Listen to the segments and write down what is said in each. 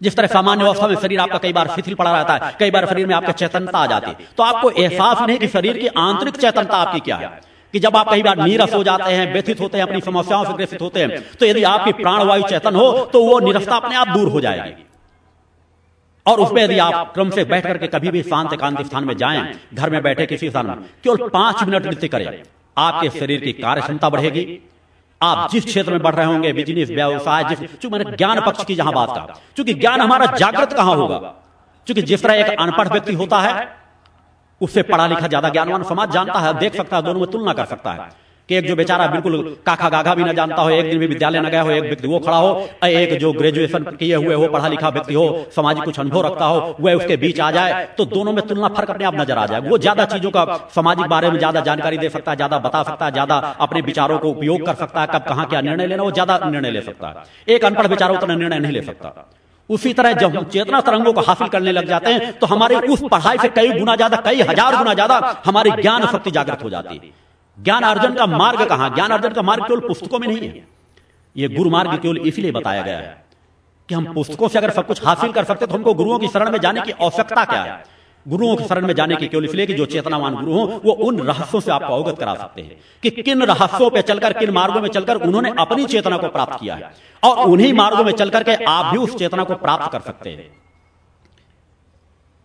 जिस तरह सामान्य अवस्था में शरीर आपका कई बार शिथिल पड़ा रहता है, कई बार शरीर में आपका चेतनता आ जाती है। तो आपको एहसास नहीं कि शरीर की आंतरिक चेतनता आपकी क्या है? कि जब आप कई बार नीरस हो जाते हैं, व्यथित होते हैं, अपनी समस्याओं से ग्रसित होते हैं तो यदि आपकी प्राणवायु चेतन हो तो वो निरस्ता अपने आप दूर हो जाएगी। और उसमें यदि आप क्रम से बैठ करके कभी भी शांत, एकांत स्थान में जाएँ, घर में बैठे किसी स्थान में केवल पाँच मिनट नृत्य करें, आपके शरीर की कार्य क्षमता बढ़ेगी आप जिस क्षेत्र में बढ़ रहे होंगे बिज़नेस व्यवसाय जिस चूँकि मैंने ज्ञान पक्ष की जहाँ बात कहा। चूँकि ज्ञान हमारा जागृत कहाँ होगा? चूँकि जिस तरह एक अनपढ़ व्यक्ति होता है उससे पढ़ा लिखा ज़्यादा ज्ञानवान समाज जानता है देख सकता है दोनों में तुलना कर सकता है। कि एक जो बेचारा बिल्कुल काखा गाघा भी ना जानता हो, एक दिन भी विद्यालय न गया हो, एक व्यक्ति वो खड़ा हो एक जो ग्रेजुएशन किए हुए हो पढ़ा लिखा व्यक्ति हो सामाजिक कुछ अनुभव रखता हो, वह उसके बीच आ जाए तो दोनों में तुलना फ़र्क अपने आप नज़र आ जाए। वो ज़्यादा चीज़ों का सामाजिक बारे में ज़्यादा जानकारी दे सकता है, ज़्यादा बता सकता है, ज़्यादा अपने विचारों को उपयोग कर सकता है, कब कहाँ क्या निर्णय लेना, वो ज़्यादा निर्णय ले सकता है। एक अनपढ़ विचार उतना निर्णय नहीं ले सकता। उसी तरह जब हम चेतना तरंगों को हासिल करने लग जाते हैं तो हमारे उस पढ़ाई से कई गुना ज़्यादा, कई हज़ार गुना ज़्यादा हमारी ज्ञान शक्ति जागृत हो जाती है। ज्ञान अर्जन का मार्ग कहाँ? ज्ञान अर्जन का मार्ग केवल पुस्तकों में नहीं है। यह गुरु मार्ग केवल इसलिए बताया गया है कि हम पुस्तकों से अगर सब कुछ हासिल कर सकते तो हमको गुरुओं की शरण में जाने की आवश्यकता क्या है? गुरुओं की शरण में जाने की केवल इसलिए कि जो चेतनावान गुरु हो वो उन रहस्यों से आपको अवगत करा सकते हैं कि किन रहस्यों पे चलकर किन मार्गों में चलकर उन्होंने अपनी चेतना को प्राप्त किया है। और उन्हीं मार्गों में चलकर के आप भी उस चेतना को प्राप्त कर सकते हैं।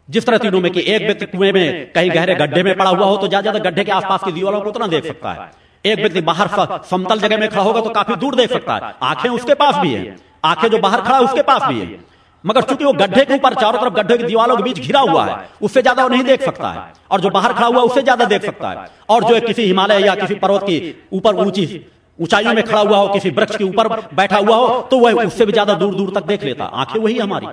जिस तरह तीनों में कि एक व्यक्ति कुएँ में कहीं गहरे गड्ढे में पड़ा हुआ हो तो ज़्यादा ज़्यादा गड्ढे के आसपास की दीवारों को उतना देख सकता है। एक व्यक्ति बाहर समतल जगह में खड़ा होगा तो काफ़ी दूर देख सकता है। आँखें उसके पास भी है। आँखें जो बाहर खड़ा है उसके पास भी है। मगर चूँकि वो गड्ढे के ऊपर चारों तरफ़ गड्ढे की दीवारों के बीच घिरा हुआ है, उससे ज़्यादा वो नहीं देख सकता है। और जो बाहर खड़ा हुआ उससे ज़्यादा देख सकता है। और जो किसी हिमालय या किसी पर्वत की ऊपर ऊँची ऊंचाइयों में खड़ा हुआ हो, किसी वृक्ष के ऊपर बैठा हुआ हो तो वह उससे भी ज़्यादा दूर दूर तक देख लेता। आँखें वही हमारी।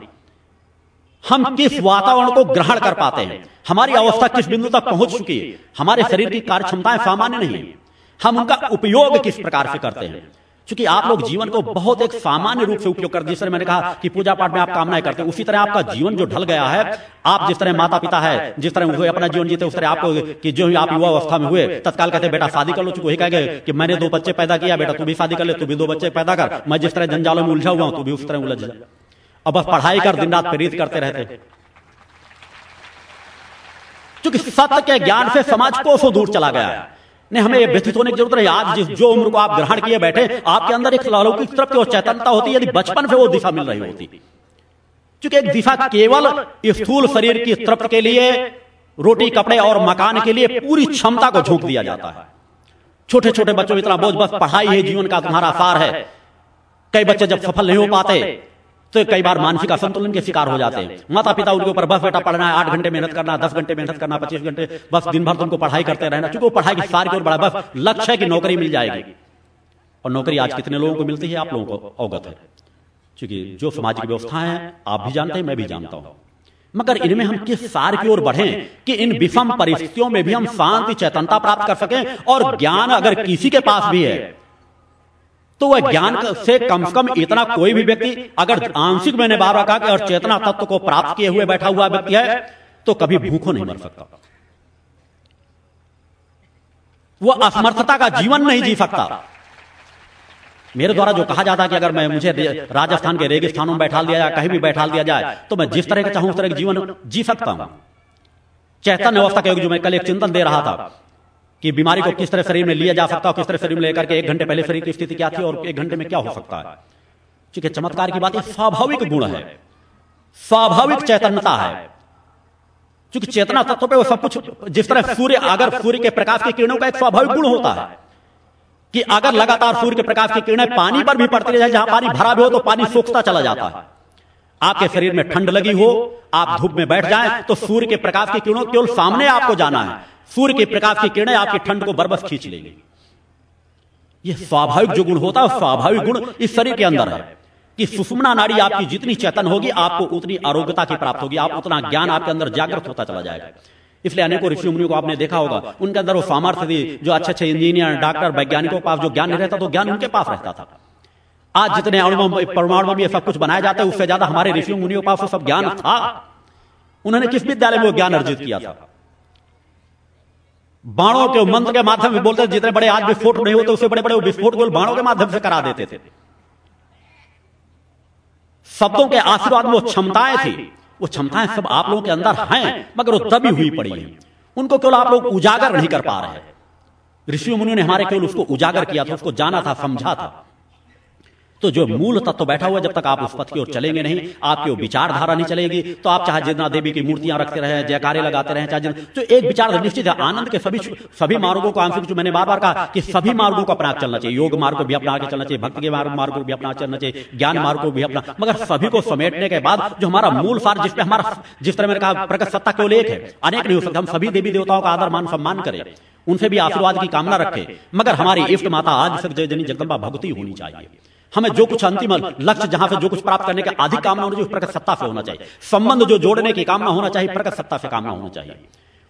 हम किस वातावरण को ग्रहण कर पाते हैं? हमारी अवस्था किस बिंदु तक पहुँच चुकी है? हमारे शरीर की कार्य क्षमताएँ सामान्य नहीं है। हम उनका उपयोग किस प्रकार से करते हैं? क्योंकि आप लोग जीवन को बहुत एक सामान्य रूप से उपयोग करते जिस तरह मैंने कहा कि पूजा पाठ में आप कामनाएँ करते हैं उसी तरह आपका जीवन जो ढल गया है आप जिस तरह माता पिता है जिस तरह हुए अपना जीवन जीते उस तरह आपको कि जो आप युवा अवस्था में हुए तत्काल कहते बेटा शादी कर लो। चुके वही कहेंगे कि मैंने दो बच्चे पैदा किया बेटा तू भी शादी कर ले तू भी दो बच्चे पैदा कर। मैं जिस तरह जंजालों में उलझा हुआ हूँ तू भी उस तरह उलझ जा। अब बस पढ़ाई कर दिन रात प्रेरित करते रहते। क्योंकि सत्य के ज्ञान से समाज कोसों दूर चला गया। है नहीं हमें व्यथित होने की ज़रूरत नहीं आज जिस जो उम्र को आप ग्रहण किए बैठे आपके अंदर एक लौकिक तरफ़ की चैतन्यता होती यदि बचपन से वो दिशा मिल रही होती। क्योंकि एक दिशा केवल स्थूल शरीर की तृप्त के लिए रोटी कपड़े और मकान के लिए पूरी क्षमता को झोंक दिया जाता है। छोटे छोटे बच्चों में इतना बोझ बस पढ़ाई है जीवन का तुम्हारा सार है। कई बच्चे जब सफल नहीं हो। पाते तो कई बार मानसिक असंतुलन के शिकार हो जाते हैं। माता पिता उनके ऊपर बस बेटा पढ़ना है, आठ घंटे मेहनत करना, दस घंटे मेहनत करना, पच्चीस घंटे, बस दिन भर तुमको पढ़ाई करते रहना। वो पढ़ाई की सार ओर बड़ा बस लक्ष्य है कि नौकरी मिल जाएगी। और नौकरी आज कितने लोगों को मिलती है, आप लोगों को अवगत है। क्योंकि जो सामाजिक व्यवस्था है, आप भी जानते हैं, मैं भी जानता हूँ। मगर इनमें हम किस सार की ओर बढ़े कि इन विषम परिस्थितियों में भी हम शांति चेतनता प्राप्त कर सकें और ज्ञान अगर किसी के पास भी है तो वह ज्ञान से कम से कम इतना कोई भी व्यक्ति अगर आंशिक मैंने बार बार कहा और चेतना तत्व को प्राप्त किए हुए बैठा हुआ व्यक्ति है तो कभी भूखों नहीं मर सकता। वह असमर्थता का जीवन नहीं जी सकता। मेरे द्वारा जो कहा जाता है कि अगर मैं मुझे राजस्थान के रेगिस्तानों में बैठा दिया जाए कहीं भी बैठा दिया जाए तो मैं जिस तरह का चाहूँ उस तरह का जीवन जी सकता हूँ। चैतन्य अवस्था के जो मैं कल एक चिंतन दे रहा था कि बीमारी को किस तरह शरीर में लिया जा सकता है किस तरह शरीर में लेकर के एक घंटे पहले शरीर की स्थिति क्या थी और एक घंटे में क्या हो सकता है? ठीक है चमत्कार की बात यह स्वाभाविक गुण है। स्वाभाविक चैतन्यता है। क्योंकि चेतना तत्व पे वो सब कुछ जिस तरह सूर्य अगर सूर्य के प्रकाश की किरणों का एक स्वाभाविक गुण होता है कि अगर लगातार सूर्य के प्रकाश की किरणें पानी पर भी पड़ती रहे जहाँ पानी भरा भी हो तो पानी सूखता चला जाता है। आपके शरीर में ठंड लगी हो आप धूप में बैठ जाएँ तो सूर्य के प्रकाश की किरणों केवल सामने आपको जाना है। सूर्य के प्रकाश की किरणें आपकी ठंड को बरबस खींच लेंगी। यह स्वाभाविक जो गुण होता है स्वाभाविक गुण इस शरीर के अंदर है कि सुषमना नाड़ी आपकी जितनी चेतन होगी, आपको उतनी आरोग्यता की प्राप्त होगी, आप उतना ज्ञान आपके अंदर जागृत होता चला जाएगा। इसलिए अनेकों ऋषि मुनियों को आपने देखा होगा, उनके अंदर वो सामर्थ्य थी, जो अच्छे अच्छे इंजीनियर, डॉक्टर, वैज्ञानिकों के पास जो ज्ञान नहीं रहता तो ज्ञान उनके पास रहता था। आज जितने अणु परमाणु में सब कुछ बनाया जाता है, उससे ज़्यादा हमारे ऋषि मुनियों के पास वो सब ज्ञान था। उन्होंने किस विद्यालय में वो ज्ञान अर्जित किया था? बाणों के मंत्र के माध्यम से बोलते जितने बड़े आज विस्फोट नहीं होते उससे बड़े बड़े विस्फोट को बाणों के माध्यम से करा देते थे। शब्दों के आशीर्वाद में वो क्षमताएँ थी। वो क्षमताएँ सब आप लोगों के अंदर हैं, मगर वो तभी हुई पड़ी है। उनको केवल आप लोग उजागर नहीं कर पा रहे ऋषि मुनि ने हमारे केवल उसको उजागर किया था, उसको जाना था, समझा था। तो जो मूल तत्व बैठा हुआ जब तक आप उस पथ की ओर चलेंगे नहीं आपकी विचारधारा नहीं चलेगी। तो आप चाहे जितना देवी की मूर्तियाँ रखते रहे जयकारे लगाते रहे चाहे तो एक विचार निश्चित है आनंद के सभी सभी मार्गों को आंसर मैंने बार बार कहा कि सभी मार्गों को अपना चलना चाहिए योग मार्ग को भी अपना के चलना चाहिए भक्ति के मार्ग मार्ग को भी अपना चलना चाहिए ज्ञान मार्ग को भी अपना। मगर सभी को समेटने के बाद जो हमारा मूल सार जिसपे हमारा जिस तरह मैंने कहा प्रकट सत्ता केवल एक है अनेक नहीं हो सकता हम सभी देवी देवताओं का आदर मान सम्मान करें उनसे भी आशीर्वाद की कामना रखें मगर हमारी इष्ट माता आज तक जय जनी जगदम्बा भगवती होनी चाहिए हमें जो कुछ अंतिम लक्ष्य जहाँ से जो कुछ प्राप्त करने का अधिक कामना होना चाहिए प्रकट सत्ता से होना चाहिए। संबंध जो जोड़ने की कामना होना चाहिए, प्रकट सत्ता से कामना होना चाहिए।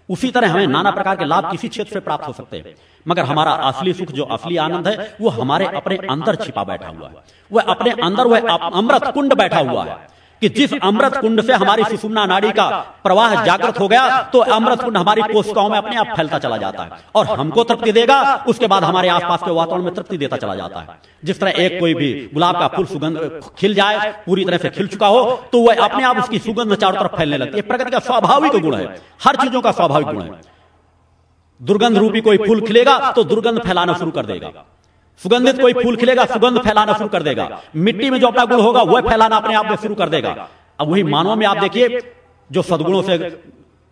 उसी तरह हमें नाना प्रकार के लाभ किसी क्षेत्र से प्राप्त हो सकते हैं। मगर हमारा असली सुख, जो असली आनंद है, वो हमारे अपने अंदर छिपा बैठा हुआ है। वह अपने अंदर वह अमृत कुंड बैठा हुआ है। कि जिस अमृत कुंड से हमारी सुषुम्ना नाड़ी का प्रवाह जागृत हो गया तो अमृत कुंड हमारी कोशिकाओं में अपने आप फैलता चला जाता है। और हमको तृप्ति देगा उसके बाद हमारे आसपास के वातावरण में तृप्ति देता चला जाता है। जिस तरह एक कोई भी गुलाब का फूल सुगंध खिल जाए पूरी तरह से खिल चुका हो तो वह अपने आप उसकी सुगंध चारों तरफ़ फैलने लगती है। प्रकृति का स्वाभाविक गुण है। हर चीज़ों का स्वाभाविक गुण है। दुर्गंध रूपी कोई फूल खिलेगा तो दुर्गंध फैलाना शुरू कर देगा सुगंधित कोई फूल खिलेगा सुगंध फैलाना शुरू कर देगा। मिट्टी में जो अपना गुण होगा वह फैलाना अपने आप में शुरू कर देगा। अब वही मानव में आप देखिए जो सदगुणों से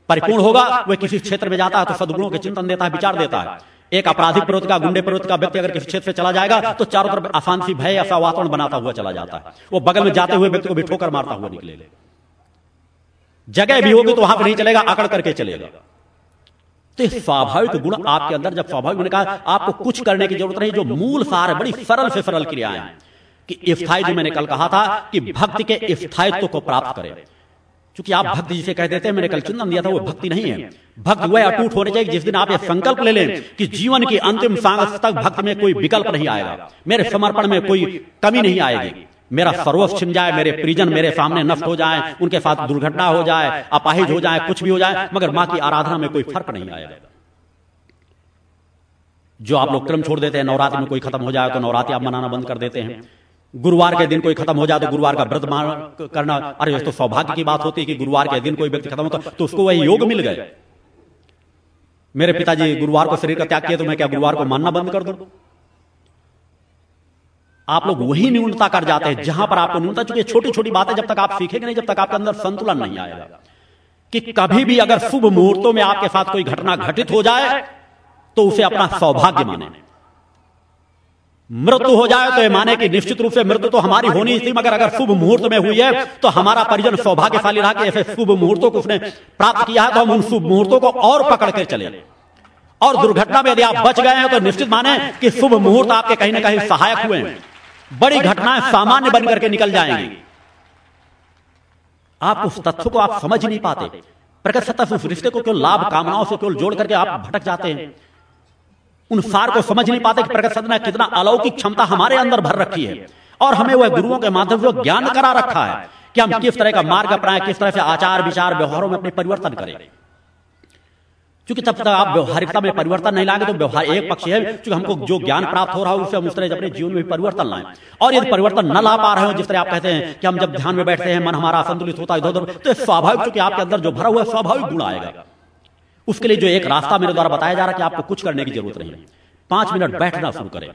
परिपूर्ण होगा वह किसी क्षेत्र में जाता है तो सदगुणों के चिंतन देता है विचार देता है। एक आपराधिक प्रवृत्ति का गुंडे प्रवृत्ति का व्यक्ति अगर किसी क्षेत्र से चला जाएगा तो चारों तरफ़ अशांति भय ऐसा वातावरण बनाता हुआ चला जाता है। वो बगल में जाते हुए व्यक्ति को भी ठोकर मारता हुआ निकलेगा। जगह भी होगी तो वहाँ पर नहीं चलेगा अकड़ करके चलेगा। तो स्वाभाविक गुण आपके अंदर, जब स्वाभाविक गुण कहा, आपको कुछ करने की ज़रूरत नहीं, जो मूल सार है, बड़ी सरल से सरल क्रियाएँ कि स्थायी जो मैंने कल कहा था, कि भक्ति के स्थायित्व को प्राप्त करें। क्योंकि आप भक्ति जिसे कह देते हैं, मैंने कल चिंतन दिया था, वो भक्ति नहीं है। भक्त वह अटूट होने चाहिए जिस दिन आप ये संकल्प ले लें कि जीवन की अंतिम सांस तक भक्त में कोई विकल्प नहीं आएगा, मेरे समर्पण में कोई कमी नहीं आएगी। मेरा सर्वस्व छिन जाए मेरे परिजन मेरे सामने नष्ट हो जाए उनके साथ दुर्घटना हो जाए अपाहिज हो जाए कुछ भी हो जाए मगर माँ की आराधना में कोई फ़र्क नहीं आएगा। जो आप लोग क्रम छोड़ देते हैं नवरात्रि में कोई खत्म हो जाए तो नवरात्रि आप मनाना बंद कर देते हैं। गुरुवार के दिन कोई खत्म हो जाए तो गुरुवार का व्रत मान करना अरे तो सौभाग्य की बात होती है कि गुरुवार के दिन कोई व्यक्ति खत्म होता तो उसको वही योग मिल गए। मेरे पिताजी गुरुवार को शरीर का त्याग किया तो मैं क्या गुरुवार को मानना बंद कर दूँ? आप लोग वही न्यूनता कर जाते हैं, जहाँ पर आपको न्यूनता चूँकि छोटी छोटी बातें जब तक आप सीखेंगे नहीं, जब तक आपके अंदर संतुलन नहीं आएगा। कि कभी भी अगर शुभ मुहूर्तों में आपके साथ कोई घटना घटित हो जाए तो उसे अपना सौभाग्य माने। मृत्यु हो जाए तो ये माने कि निश्चित रूप से मृत्यु तो हमारी होनी थी, मगर अगर शुभ मुहूर्त में हुई है तो हमारा परिजन सौभाग्यशाली रहा कि ऐसे शुभ मुहूर्तों को उसने प्राप्त किया है तो हम उन शुभ मुहूर्तों को और पकड़ के चले। और दुर्घटना में यदि आप बच गए हैं तो निश्चित माने कि शुभ मुहूर्त आपके कहीं ना कहीं सहायक हुए हैं। बड़ी घटनाएँ सामान्य बन करके निकल जाएँगी। आप उस तथ्य को आप समझ नहीं पाते। प्रकट सत्ता उस रिश्ते को केवल लाभ कामनाओं से केवल जोड़ करके आप भटक जाते हैं। उन सार को समझ नहीं पाते कि प्रकट सत्ता ने कितना अलौकिक क्षमता हमारे अंदर भर रखी है। और हमें वह गुरुओं के माध्यम से ज्ञान करा रखा है कि हम किस तरह का मार्ग अपनाएँ किस तरह से आचार विचार व्यवहारों में अपने परिवर्तन करें। क्योंकि तब तक आप व्यवहारिकता में परिवर्तन नहीं लाएँगे तो व्यवहार एक पक्ष है, क्योंकि हमको जो ज्ञान प्राप्त हो रहा है उससे हम उस तरह अपने जीवन में परिवर्तन लाएँ। और यदि परिवर्तन न ला पा रहे हो, जिस तरह आप कहते हैं कि हम जब ध्यान में बैठते हैं, मन हमारा संतुलित होता है इधर उधर तो स्वाभाविक, चूँकि आपके अंदर जो भरा हुआ है, स्वाभाविक गुण आएगा। उसके लिए जो एक रास्ता मेरे द्वारा बताया जा रहा है कि आपको कुछ करने की ज़रूरत नहीं है। पाँच मिनट बैठना शुरू करें।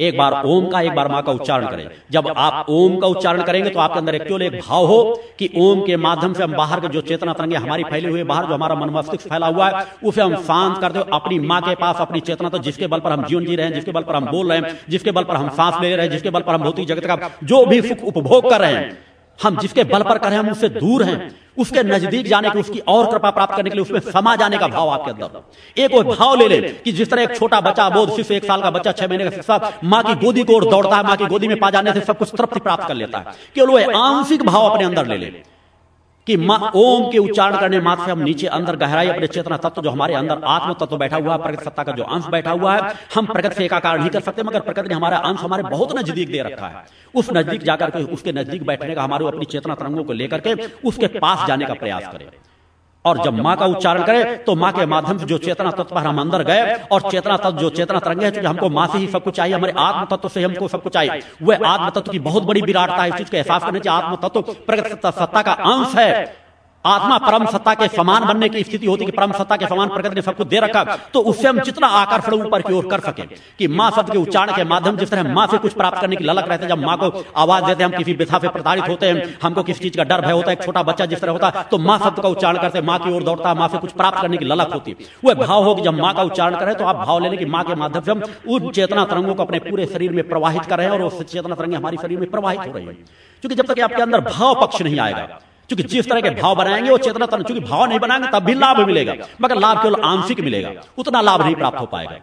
एक बार ओम का एक बार माँ का उच्चारण करें। जब आप ओम का उच्चारण करेंगे तो आपके अंदर एक केवल एक भाव हो कि ओम के माध्यम से हम बाहर के जो चेतना तरंगे हमारी फैली हुई बाहर जो हमारा मन मस्तिष्क फैला हुआ है उसे हम शांत करते दो अपनी माँ के पास अपनी चेतना तो जिसके बल पर हम जीवन जी रहे हैं जिसके बल पर हम बोल रहे हैं जिसके बल पर हम सांस ले रहे हैं जिसके बल पर हम भौतिक जगत का जो भी सुख उपभोग कर रहे हैं। हम जिसके बल पर करें हम उससे दूर हैं। उसके नज़दीक जाने की उसकी और कृपा प्राप्त करने के लिए उसमें समा जाने का भाव आपके अंदर। एक वो भाव ले ले कि जिस तरह एक छोटा बच्चा बोध शिशु एक साल का बच्चा छह महीने का शिक्षा माँ की गोदी को दौड़ता है माँ की गोदी में पा जाने से सब कुछ तृप्ति प्राप्त कर लेता है। केवल वो आंशिक भाव अपने अंदर ले। ले। कि ओम के उच्चारण करने मात्र से हम नीचे अंदर गहराई अपने चेतना तत्व जो हमारे अंदर आत्म तत्व बैठा हुआ है प्रगति सत्ता का जो अंश बैठा हुआ है हम प्रगति से एकाकार नहीं कर सकते मगर प्रगति ने हमारा अंश हमारे बहुत नज़दीक दे रखा है। उस नज़दीक जाकर के उसके नज़दीक बैठने का हमारे अपनी चेतना तरंगों को लेकर के उसके पास जाने का प्रयास करें। और जब माँ का उच्चारण करे तो माँ के माध्यम से जो चेतना तत्व हम अंदर गए और चेतना तत्व जो चेतना तरंगे है, चूँकि हमको माँ से ही सब कुछ चाहिए, हमारे आत्म तत्व से हमको सब कुछ चाहिए। वह आत्म तत्व की बहुत बड़ी विराटता है, इस चीज़ का एहसास करने चाहिए। आत्म तत्व प्रगत सत्ता का अंश है। आत्मा परम सत्ता के समान बनने की स्थिति होती कि परम सत्ता के समान प्रकृति ने सब कुछ दे रखा तो उससे हम जितना आकर्षण ऊपर की ओर कर सके कि माँ शब्द के उच्चारण के माध्यम जिस तरह माँ से कुछ प्राप्त करने की ललक रहते जब माँ को आवाज़ देते हैं, हम किसी विधा से प्रताड़ित होते हैं, हमको किसी चीज़ का डर, भय होता है छोटा बच्चा जिस तरह होता तो माँ शब्द का उच्चारण करते, माँ की ओर दौड़ता है माँ से कुछ प्राप्त करने की ललक होती वह भाव हो जब माँ का उच्चारण करें तो आप भाव लेने की माँ के माध्यम से हम उन चेतना तरंगों को अपने पूरे शरीर में प्रवाहित कर रहे हैं और चेतना तरंगे हमारे शरीर में प्रवाहित हो रही है। क्योंकि जब तक आपके अंदर भाव पक्ष नहीं आएगा क्योंकि जिस तरह के भाव बनाएँगे वो चेतना तन चूँकि भाव नहीं बनाएँगे तब भी लाभ मिलेगा। मगर लाभ केवल आंशिक मिलेगा। उतना लाभ नहीं प्राप्त हो पाएगा।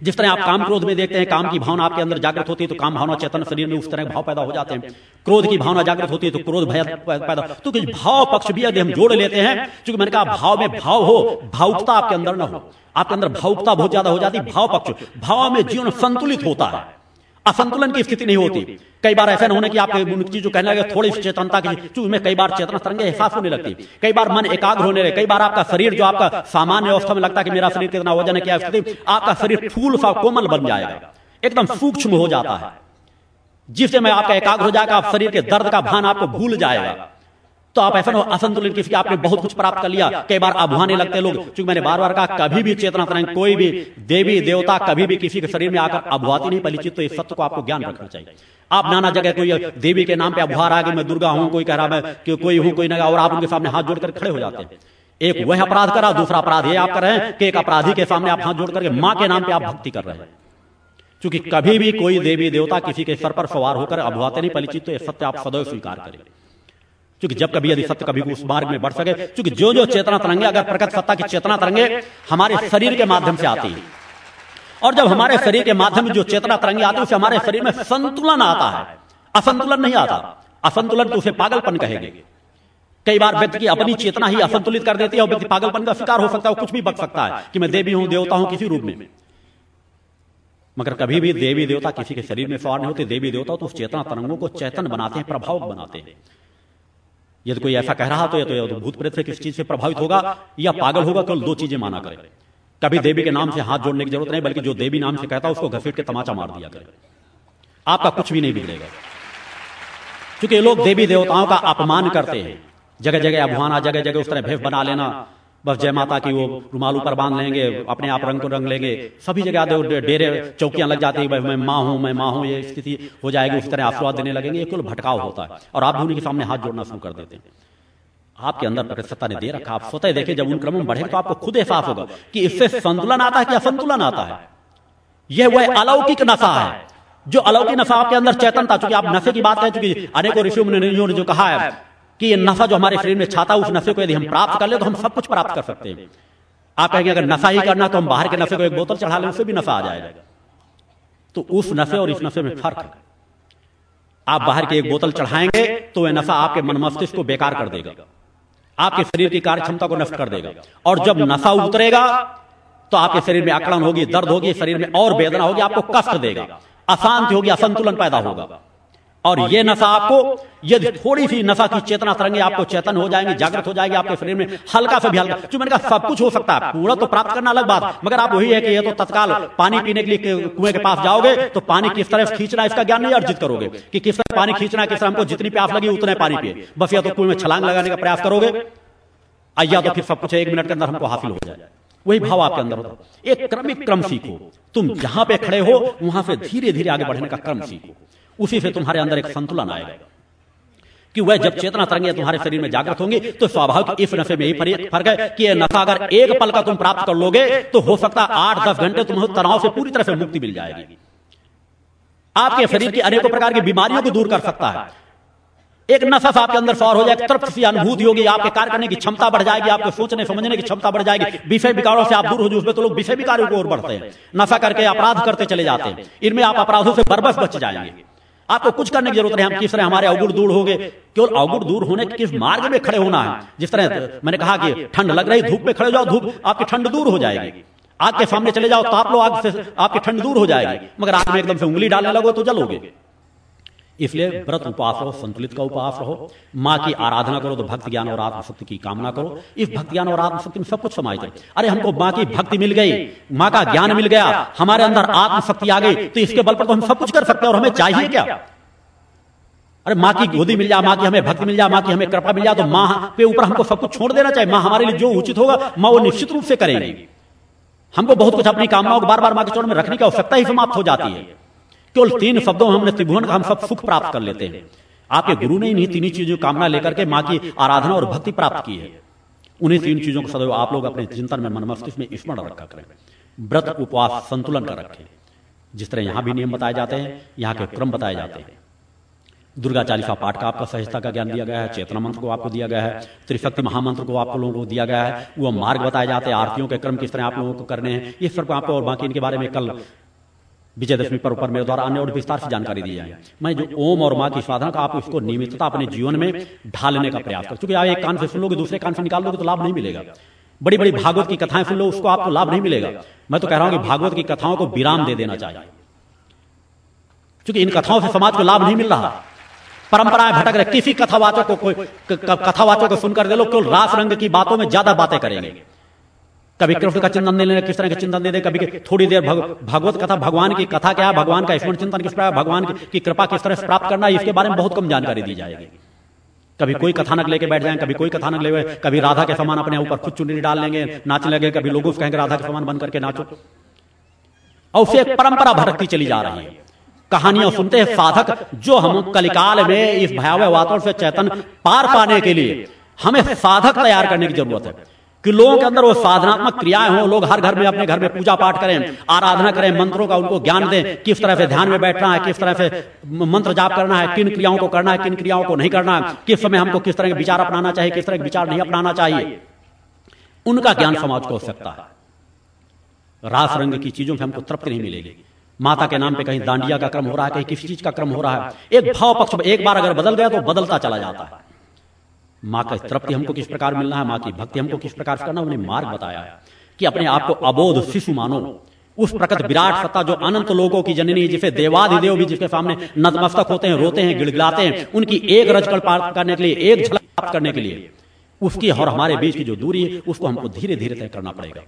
जिस तरह आप काम क्रोध में देखते हैं काम की भावना आपके अंदर जागृत होती है तो काम भावना चेतन शरीर में उस तरह भाव पैदा हो जाते हैं। क्रोध की भावना जागृत होती है तो क्रोध भय पैदा तो कुछ भाव पक्ष भी यदि हम जोड़ लेते हैं क्योंकि मैंने कहा भाव में भाव हो भावुकता आपके अंदर न हो। आपके अंदर भावुकता बहुत ज़्यादा हो जाती भाव पक्ष। भाव में जीवन संतुलित होता है। असंतुलन की स्थिति नहीं होती। कई बार ऐसा होने की आपके चीज़ जो कहने लगे, थोड़ी चेतनता की चूँकि में कई बार चेतना तरंगे एहसास होने लगती। कई बार मन एकाग्र होने लगे। कई बार आपका शरीर जो आपका सामान्य अवस्था में लगता है कि मेरा शरीर कितना वज़न है, क्या स्थिति, आपका शरीर फूल सा कोमल बन जाएगा। एकदम सूक्ष्म हो जाता है। जिससे मैं आपका एकाग्र हो जाएगा, आप शरीर के दर्द का भान आपको भूल जाएगा। तो आप ऐसा असंतुलित किसी आपने बहुत कुछ प्राप्त कर लिया, कई बार अभुआने लगते लोग, क्योंकि मैंने बार बार कहा, कभी भी चेतना तरंग कोई भी देवी, देवता, कभी भी किसी के शरीर में आकर अभुआती नहीं परिचित तो इस सत्य को आपको ज्ञान रखना चाहिए। आप नाना जगह कोई देवी के नाम पे अभुआर आगे मैं दुर्गा हूँ, कोई कह रहा मैं कि कोई हूँ, कोई नहीं, और आप उनके सामने हाथ जोड़कर खड़े हो जाते हैं। एक वह अपराध करा, दूसरा अपराध ये आप कर रहे हैं कि एक अपराधी के सामने आप हाथ जोड़ करके माँ के नाम पे आप भक्ति कर रहे हैं। क्योंकि कभी भी कोई देवी, देवता किसी के सर पर सवार होकर अभुआते नहीं परिचित तो यह सत्य आप सदैव स्वीकार करें। क्योंकि जब कभी यदि सत्य कभी उस मार्ग में बढ़ सके क्योंकि जो जो चेतना तरंगे अगर प्रकट सत्ता की चेतना तरंगे हमारे शरीर के माध्यम से आती। है और जब हमारे शरीर के माध्यम में जो चेतना तरंगे आती है उससे हमारे शरीर में संतुलन आता है। असंतुलन नहीं आता। असंतुलन तो उसे पागलपन कहेंगे। कई बार व्यक्ति की अपनी चेतना ही असंतुलित कर देती है और व्यक्ति पागलपन का शिकार हो सकता है कुछ भी बच सकता है कि मैं देवी हूँ देवता हूँ किसी रूप में। मगर कभी भी देवी देवता किसी के शरीर में सवार नहीं होते। देवी देवता तो उस चेतना तरंगों को चेतन बनाते हैं प्रभावक बनाते हैं। यदि कोई ऐसा कह रहा तो या तो, तो भूत प्रेत से किस चीज़ से प्रभावित होगा या पागल होगा कल दो चीज़ें माना करे। कभी देवी के नाम से हाथ जोड़ने की ज़रूरत नहीं बल्कि जो देवी नाम से कहता है उसको घसीट के तमाचा मार दिया करे। आपका कुछ भी नहीं बिगड़ेगा। क्योंकि लोग देवी देवताओं का अपमान करते हैं। जगह जगह अभवाना जगह जगह उस तरह भेफ बना लेना बस जय माता की वो रुमाल ऊपर बाँध लेंगे, अपने आप रंग को रंग लेंगे। सभी जगह डेरे, चौकियाँ लग जाती है मैं माँ हूँ, मैं माँ हूँ, ये स्थिति हो जाएगी, उस तरह आशीर्वाद देने लगेंगे, ये कुल भटकाव होता है। और आप भी उनके सामने हाथ जोड़ना शुरू कर देते हैं। आपके अंदर प्रकृति ने दे रखा, आप स्वतः देखें जब उन क्रम में बढ़ेगा तो आपको खुद एहसास होगा कि इससे संतुलन आता है कि असंतुलन आता है। यह वह अलौकिक नशा है, जो अलौकिक नशा आपके अंदर चेतन था चूँकि आप नशे की बात करें चूँकि अनेकों ऋषियों ने जो कहा है कि ये नशा जो हमारे शरीर में छाता उस नशे को यदि हम प्राप्त कर ले तो हम सब कुछ प्राप्त कर सकते हैं। आप कहेंगे अगर नशा ही करना तो हम बाहर के नशे को एक बोतल चढ़ा लें, उससे भी नशा आ जाएगा। तो उस नशे और इस नशे में फ़र्क आप बाहर की एक बोतल चढ़ाएँगे तो वह नशा आपके मन मस्तिष्क को बेकार कर देगा। आपके शरीर की कार्य क्षमता को नष्ट कर देगा। और जब नशा उतरेगा तो आपके शरीर में आकलन होगी, दर्द होगी, शरीर में और वेदना होगी, आपको कष्ट देगा। अशांति होगी, असंतुलन पैदा होगा। और ये नशा आपको यदि थोड़ी सी नशा की चेतना तरंगे आपको चेतन हो जाएँगे जागृत हो जाएगी आपके शरीर में हल्का सा भी हल्का। जो मैंने कहा सब कुछ हो सकता है। पूरा तो प्राप्त करना अलग बात मगर आप वही है कि ये तो तत्काल पानी पीने के लिए कुएँ के पास जाओगे तो पानी किस तरह खींचना इसका ज्ञान नहीं अर्जित करोगे कि किस तरह पानी खींचना किस तरह हमको जितनी प्यास लगी उतने पानी पिए। बस या तो कुएँ में छलांग लगाने का प्रयास करोगे या तो फिर सब कुछ एक मिनट के अंदर हमको हासिल हो जाए। वही भाव आपके अंदर होता एक क्रमिक क्रम सीखो तुम जहाँ पे खड़े हो वहाँ से धीरे धीरे आगे बढ़ने का क्रम सीखो उसी से तुम्हारे अंदर एक संतुलन आएगा कि वह जब चेतना तरंगे तुम्हारे शरीर में जागृत होंगी तो स्वाभाविक इस नशे में यही फ़र्क है कि यह नशा अगर एक पल का तुम प्राप्त कर लोगे तो हो सकता है आठ दस घंटे तुम्हें तनाव से पूरी तरह से मुक्ति मिल जाएगी। आपके शरीर की अनेकों प्रकार की बीमारियों को दूर कर सकता है। एक नशा आपके अंदर सौर हो जाए तृप्त सी अनुभूति होगी, आपके कार्य करने की क्षमता बढ़ जाएगी, आपके सोचने, समझने की क्षमता बढ़ जाएगी। विषय विकारों से आप दूर हो जाए उसमें तो लोग विषय विकारों को और बढ़ते हैं। नशा करके अपराध करते चले जाते हैं। इनमें आप अपराधों से बरबस बच जाएँगे। आपको कुछ करने की ज़रूरत नहीं, हम किस तरह हमारे अवगुण दूर हो गए केवल अवगुण दूर होने के किस मार्ग में खड़े होना है? जिस तरह, मैंने कहा कि ठंड लग रही, धूप में खड़े जाओ, धूप आपकी ठंड दूर हो जाएगी। आग के सामने चले जाओ तो आप लोग आग से आपकी ठंड दूर हो जाएगी। मगर आग में एकदम से उंगली डालने लगो तो जलोगे। इसलिए व्रत उपवास रहो, संतुलित का उपास रहो। माँ की आराधना करो तो भक्त ज्ञान और आत्मशक्ति की कामना करो। इस भक्त ज्ञान और आत्मशक्ति में सब कुछ समाहित है अरे हमको माँ की भक्ति मिल गई, माँ का ज्ञान मिल गया, हमारे अंदर आत्मशक्ति आ गई तो इसके बल पर तो हम सब कुछ कर सकते हैं और हमें चाहिए क्या? अरे माँ की गोदी मिल जाए माँ की हमें भक्ति मिल जाए माँ की हमें कृपा मिल जाए तो माँ के ऊपर हमको सब कुछ छोड़ देना चाहिए। माँ हमारे लिए जो उचित होगा, माँ वो निश्चित रूप से करेंगे। हमको बहुत कुछ अपनी कामनाओं को बार बार माँ के चरण में रखने की आवश्यकता ही समाप्त हो जाती है। केवल तीन शब्दों में हमने त्रिभुवन का हम सब सुख प्राप्त कर लेते हैं। आपके गुरु ने इन्हीं तीन चीज़ों कामना लेकर के माँ की आराधना और भक्ति प्राप्त की है। उन्हीं तीन चीज़ों को सदैव आप लोग अपने चिंतन में, मन मस्तिष्क में स्मरण रखा करें। व्रत उपवास संतुलन कर रखें। जिस तरह यहाँ भी नियम बताए जाते हैं, यहाँ के क्रम बताए जाते हैं। दुर्गा चालीसा पाठ का आपका सहजता का ज्ञान दिया गया है, चेतना मंत्र को आपको दिया गया है, त्रिशक्ति महामंत्र को आप लोगों को दिया गया है वह मार्ग बताए जाते हैं, आरतियों के क्रम किस तरह आप लोगों को करने हैं, ये सब आपको और बाकी इनके बारे में कल विजयदशमी पर्व पर मेरे द्वारा अन्य और विस्तार से जानकारी दी जाए। मैं जो ओम और माँ की साधना का आप इसको नियमितता अपने जीवन में ढालने का प्रयास कर। चूँकि आप एक कान से सुन लोगे, दूसरे कान से निकाल लोगे तो लाभ नहीं मिलेगा। बड़ी बड़ी भागवत की कथाएँ सुन लो, उसको आपको लाभ नहीं मिलेगा। मैं तो कह रहा हूँ कि भागवत की कथाओं को विराम दे देना चाहिए। क्योंकि इन कथाओं से समाज को लाभ नहीं मिल रहा। परंपराएँ भटक रहे, किसी कथावाचक को कोई कथावाचक को सुनकर दे लो, केवल रास रंग की बातों में ज़्यादा बातें करेंगे। कभी कृष्ण का चिंतन दे लेना किस तरह का चिंतन दे दे, कभी थोड़ी देर भगवत कथा, भगवान की कथा क्या है, भगवान का स्मरण चिंतन किस प्रकार भगवान की कृपा किस तरह से प्राप्त करना है, इसके बारे में बहुत कम जानकारी दी जाएगी। कभी कोई कथानक लेके बैठ जाए, कभी कोई कथानक ले कभी राधा के समान अपने ऊपर खुद चुनरी डाल लेंगे, नाचने लगे, कभी लोगों से कहेंगे, राधा के समान बन करके नाचो। और उसे एक परंपरा भटकती चली जा रही है। कहानियाँ सुनते हैं साधक, जो हम कलिकाल में इस भयावह वातावरण से चैतन पार पाने के लिए हमें साधक तैयार करने की ज़रूरत है। कि लोगों के अंदर वो साधनात्मक क्रियाएँ हो लोग हर घर में अपने घर में पूजा पाठ करें आराधना करें मंत्रों का उनको ज्ञान दें किस तरह से ध्यान में बैठना है किस तरह से मंत्र जाप करना है किन क्रियाओं को करना है किन क्रियाओं को नहीं करना है किस समय हमको किस तरह के विचार अपनाना चाहिए किस तरह के विचार नहीं अपनाना चाहिए उनका ज्ञान समाज को हो सकता है। रास रंग की चीज़ों से हमको तृप्ति नहीं मिलेगी। माता के नाम पे कहीं दांडिया का क्रम हो रहा है कहीं किसी चीज़ का क्रम हो रहा है एक भाव पक्ष एक बार अगर बदल गया तो बदलता चला जाता है। माँ का तृप्ति हमको किस प्रकार मिलना है? माँ की भक्ति हमको किस प्रकार से करना उन्हें मार्ग बताया। है कि अपने आप को अबोध शिशु मानो। उस प्रकट विराट सत्ता जो अनंत लोगों की जननी जिसे देवाधिदेव भी जिसके सामने नतमस्तक होते हैं रोते हैं गिड़गिड़ाते हैं उनकी एक रजकल प्राप्त करने के लिए एक झलक प्राप्त करने के लिए। उसकी और हमारे बीच की जो दूरी है उसको हमको धीरे धीरे तय करना पड़ेगा।